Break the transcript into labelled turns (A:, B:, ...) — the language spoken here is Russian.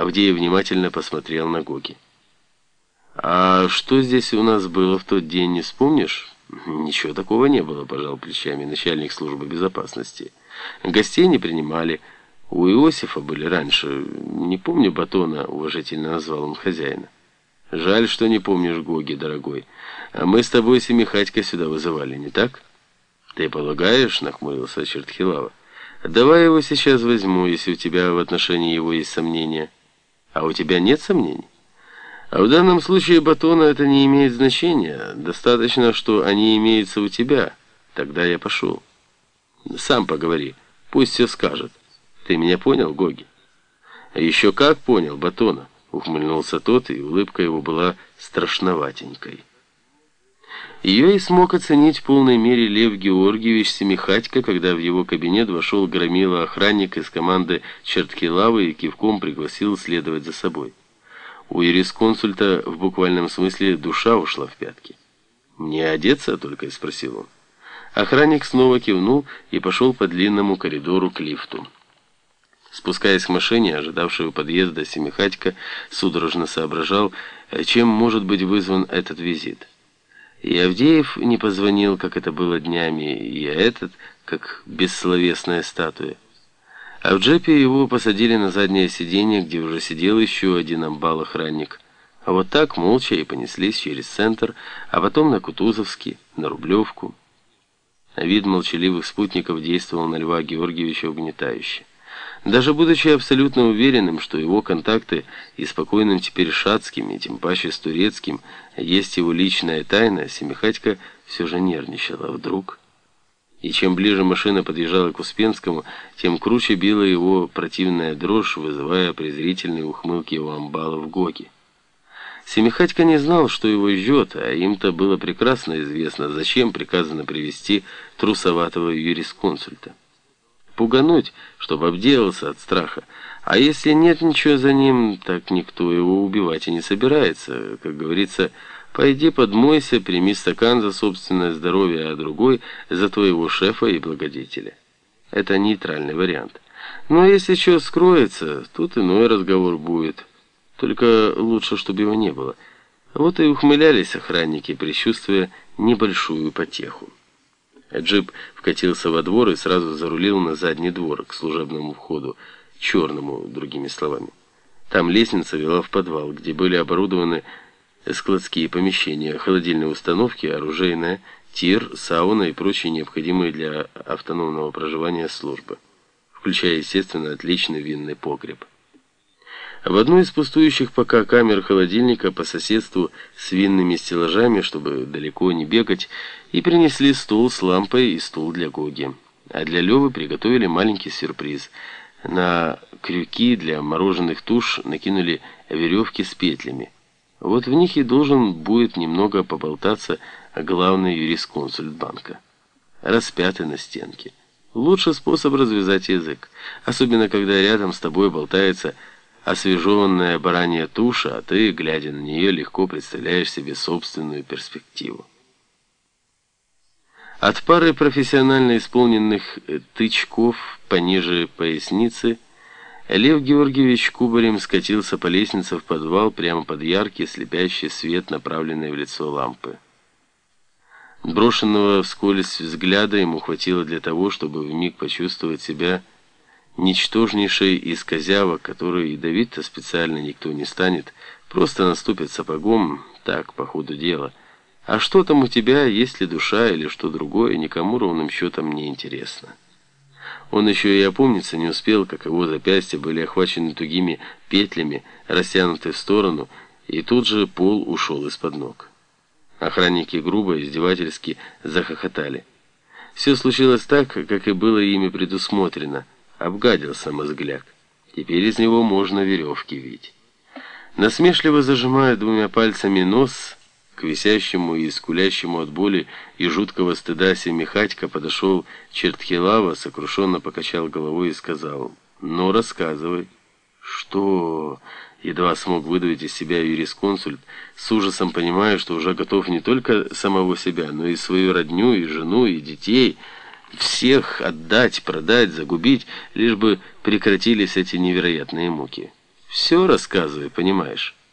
A: Авдеев внимательно посмотрел на Гоги. «А что здесь у нас было в тот день, не вспомнишь?» «Ничего такого не было», — пожал плечами начальник службы безопасности. «Гостей не принимали. У Иосифа были раньше. Не помню батона», — уважительно назвал он хозяина. «Жаль, что не помнишь Гоги, дорогой. А мы с тобой Семихатька сюда вызывали, не так?» «Ты полагаешь?» — нахмурился Чертхилава. «Давай его сейчас возьму, если у тебя в отношении его есть сомнения». «А у тебя нет сомнений?» «А в данном случае батона это не имеет значения. Достаточно, что они имеются у тебя. Тогда я пошел». «Сам поговори. Пусть все скажет. Ты меня понял, Гоги?» «Еще как понял, батона», — ухмыльнулся тот, и улыбка его была страшноватенькой. Ее и смог оценить в полной мере Лев Георгиевич Семихатько, когда в его кабинет вошел громила охранник из команды Черткилавы и кивком пригласил следовать за собой. У юрисконсульта в буквальном смысле душа ушла в пятки. «Мне одеться?» — только и спросил он. Охранник снова кивнул и пошел по длинному коридору к лифту. Спускаясь к машине, ожидавшей у подъезда Семихатько судорожно соображал, чем может быть вызван этот визит. И Авдеев не позвонил, как это было днями, и этот, как бессловесная статуя. А в джепе его посадили на заднее сиденье, где уже сидел еще один амбал-охранник. А вот так молча и понеслись через центр, а потом на Кутузовский, на Рублевку. Вид молчаливых спутников действовал на Льва Георгиевича угнетающе. Даже будучи абсолютно уверенным, что его контакты и спокойным теперь Шацким, и тем паче с Турецким, есть его личная тайна, Семихатько все же нервничала. Вдруг... И чем ближе машина подъезжала к Успенскому, тем круче била его противная дрожь, вызывая презрительные ухмылки у амбалов Гоги. Семихатько не знал, что его ждет, а им-то было прекрасно известно, зачем приказано привести трусоватого юрисконсульта пугануть, чтобы обделался от страха. А если нет ничего за ним, так никто его убивать и не собирается. Как говорится, пойди подмойся, прими стакан за собственное здоровье, а другой за твоего шефа и благодетеля. Это нейтральный вариант. Но если что скроется, тут иной разговор будет. Только лучше, чтобы его не было. Вот и ухмылялись охранники, предчувствуя небольшую потеху. Джип вкатился во двор и сразу зарулил на задний двор, к служебному входу, черному, другими словами. Там лестница вела в подвал, где были оборудованы складские помещения, холодильные установки, оружейная, тир, сауна и прочие необходимые для автономного проживания службы, включая, естественно, отличный винный погреб. В одной из пустующих пока камер холодильника по соседству с винными стеллажами, чтобы далеко не бегать, и принесли стул с лампой и стул для Гоги. А для Левы приготовили маленький сюрприз. На крюки для мороженых туш накинули веревки с петлями. Вот в них и должен будет немного поболтаться главный юрисконсульт банка. Распятый на стенке. Лучший способ развязать язык, особенно когда рядом с тобой болтается освежеванная баранья туша, а ты, глядя на нее, легко представляешь себе собственную перспективу. От пары профессионально исполненных э, тычков пониже поясницы Лев Георгиевич кубарем скатился по лестнице в подвал прямо под яркий слепящий свет, направленный в лицо лампы. Брошенного вскользь взгляда ему хватило для того, чтобы вмиг почувствовать себя ничтожнейшей из козявок, которую ядовить-то специально никто не станет, просто наступит сапогом, так, по ходу дела. А что там у тебя, есть ли душа или что другое, никому ровным счетом не интересно. Он еще и опомниться не успел, как его запястья были охвачены тугими петлями, растянуты в сторону, и тут же пол ушел из-под ног. Охранники грубо, издевательски захохотали. Все случилось так, как и было ими предусмотрено – Обгадился мозгляк. Теперь из него можно веревки вить. Насмешливо зажимая двумя пальцами нос, к висящему и скулящему от боли и жуткого стыда Семихатько подошел Чертхилава, сокрушенно покачал головой и сказал, «Ну, рассказывай». «Что?» — едва смог выдавить из себя юрисконсульт, с ужасом понимая, что уже готов не только самого себя, но и свою родню, и жену, и детей — всех отдать, продать, загубить, лишь бы прекратились эти невероятные муки. Все рассказывай, понимаешь.